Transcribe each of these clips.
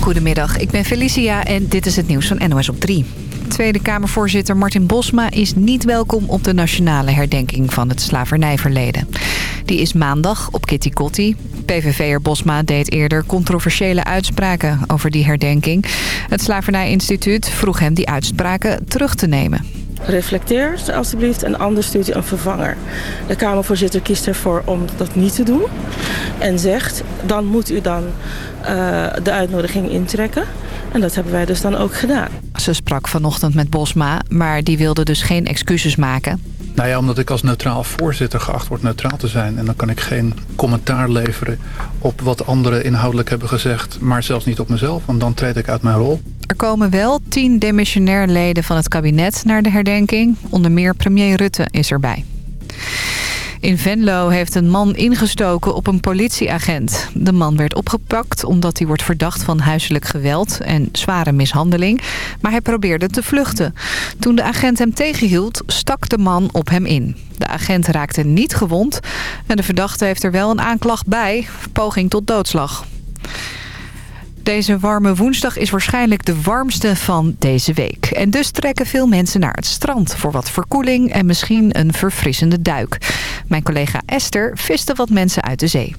Goedemiddag, ik ben Felicia en dit is het nieuws van NOS op 3. Tweede Kamervoorzitter Martin Bosma is niet welkom op de nationale herdenking van het slavernijverleden. Die is maandag op Kitty Kotti. PVV'er Bosma deed eerder controversiële uitspraken over die herdenking. Het Slavernijinstituut vroeg hem die uitspraken terug te nemen. Reflecteer alstublieft en anders stuurt u een vervanger. De Kamervoorzitter kiest ervoor om dat niet te doen. En zegt, dan moet u dan uh, de uitnodiging intrekken. En dat hebben wij dus dan ook gedaan. Ze sprak vanochtend met Bosma, maar die wilde dus geen excuses maken. Nou ja, omdat ik als neutraal voorzitter geacht word neutraal te zijn. En dan kan ik geen commentaar leveren op wat anderen inhoudelijk hebben gezegd. Maar zelfs niet op mezelf, want dan treed ik uit mijn rol. Er komen wel tien demissionair leden van het kabinet naar de herdenking. Onder meer premier Rutte is erbij. In Venlo heeft een man ingestoken op een politieagent. De man werd opgepakt omdat hij wordt verdacht van huiselijk geweld en zware mishandeling. Maar hij probeerde te vluchten. Toen de agent hem tegenhield, stak de man op hem in. De agent raakte niet gewond en de verdachte heeft er wel een aanklacht bij. Poging tot doodslag. Deze warme woensdag is waarschijnlijk de warmste van deze week. En dus trekken veel mensen naar het strand voor wat verkoeling en misschien een verfrissende duik. Mijn collega Esther viste wat mensen uit de zee.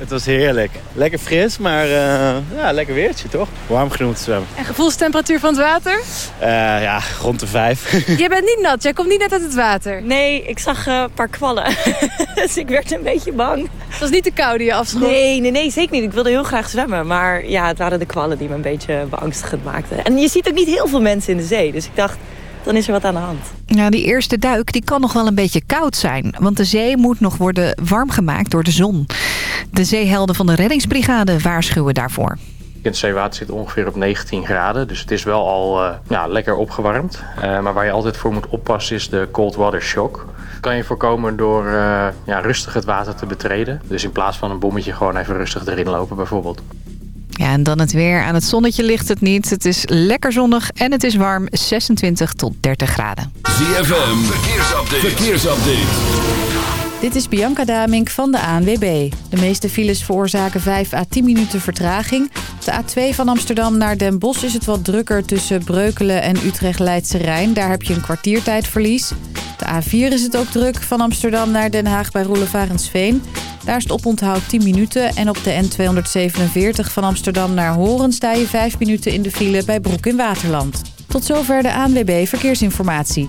Het was heerlijk. Lekker fris, maar uh, ja, lekker weertje toch? Warm genoeg te zwemmen. En gevoelstemperatuur van het water? Uh, ja, rond de vijf. Jij bent niet nat, jij komt niet net uit het water. Nee, ik zag uh, een paar kwallen. dus ik werd een beetje bang. Het was niet te koud die je afschoot? Nee, nee, nee, zeker niet. Ik wilde heel graag zwemmen. Maar ja, het waren de kwallen die me een beetje beangstigend maakten. En je ziet ook niet heel veel mensen in de zee. Dus ik dacht, dan is er wat aan de hand. Ja, die eerste duik die kan nog wel een beetje koud zijn. Want de zee moet nog worden warm gemaakt door de zon. De zeehelden van de reddingsbrigade waarschuwen daarvoor. In het zeewater zit ongeveer op 19 graden. Dus het is wel al uh, ja, lekker opgewarmd. Uh, maar waar je altijd voor moet oppassen is de cold water shock. Dat kan je voorkomen door uh, ja, rustig het water te betreden. Dus in plaats van een bommetje gewoon even rustig erin lopen bijvoorbeeld. Ja, en dan het weer. Aan het zonnetje ligt het niet. Het is lekker zonnig en het is warm. 26 tot 30 graden. ZFM, verkeersupdate. verkeersupdate. Dit is Bianca Damink van de ANWB. De meeste files veroorzaken 5 à 10 minuten vertraging. De A2 van Amsterdam naar Den Bosch is het wat drukker tussen Breukelen en Utrecht-Leidse Rijn. Daar heb je een kwartiertijdverlies. De A4 is het ook druk van Amsterdam naar Den Haag bij Roelevarensveen. Daar is het oponthoud 10 minuten. En op de N247 van Amsterdam naar Horen sta je 5 minuten in de file bij Broek in Waterland. Tot zover de ANWB Verkeersinformatie.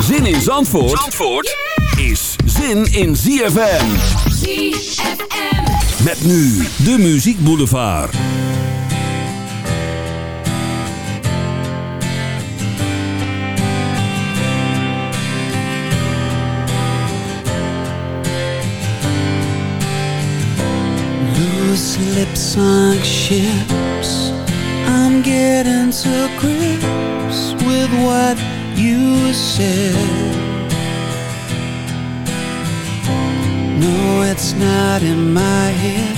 Zin in Zandvoort, Zandvoort is zin in ZFM. ZFM. Met nu de Muziek Boulevard. Loose lips sunk ships I'm getting to grips with what you said. No, it's not in my head.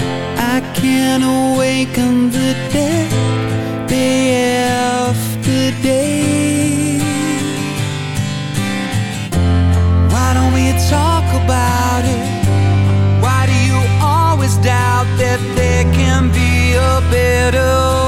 I can't awaken the dead. Day after day. Why don't we talk about it? Why do you always doubt that there can be a better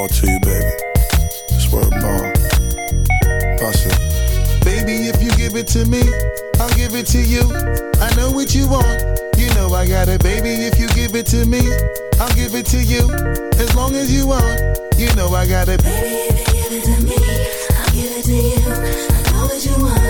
all to you, baby. Swear ball. Bussin'. Baby, if you give it to me, I'll give it to you. I know what you want. You know I got it, baby. If you give it to me, I'll give it to you. As long as you want, you know I got it. Baby, if you give it to me, I'll give it to you. I know what you want.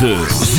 9.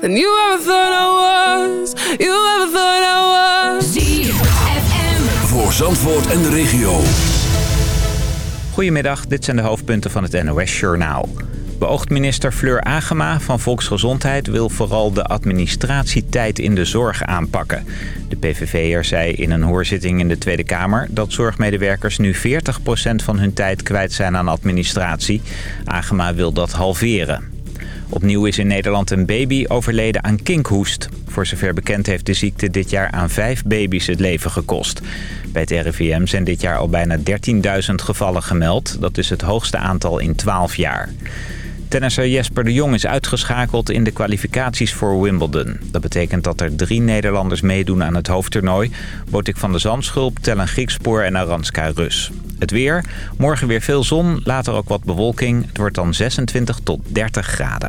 Than you ever thought I was. You ever thought I was. Voor Zandvoort en de regio. Goedemiddag, dit zijn de hoofdpunten van het NOS-journaal. Beoogd minister Fleur Agema van Volksgezondheid wil vooral de administratietijd in de zorg aanpakken. De PVV'er zei in een hoorzitting in de Tweede Kamer dat zorgmedewerkers nu 40% van hun tijd kwijt zijn aan administratie. Agema wil dat halveren. Opnieuw is in Nederland een baby overleden aan kinkhoest. Voor zover bekend heeft de ziekte dit jaar aan vijf baby's het leven gekost. Bij het RIVM zijn dit jaar al bijna 13.000 gevallen gemeld. Dat is het hoogste aantal in 12 jaar. Tennisser Jesper de Jong is uitgeschakeld in de kwalificaties voor Wimbledon. Dat betekent dat er drie Nederlanders meedoen aan het hoofdtoernooi. Botik van de Zandschulp, Tellen Griekspoor en Aranska Rus. Het weer, morgen weer veel zon, later ook wat bewolking. Het wordt dan 26 tot 30 graden.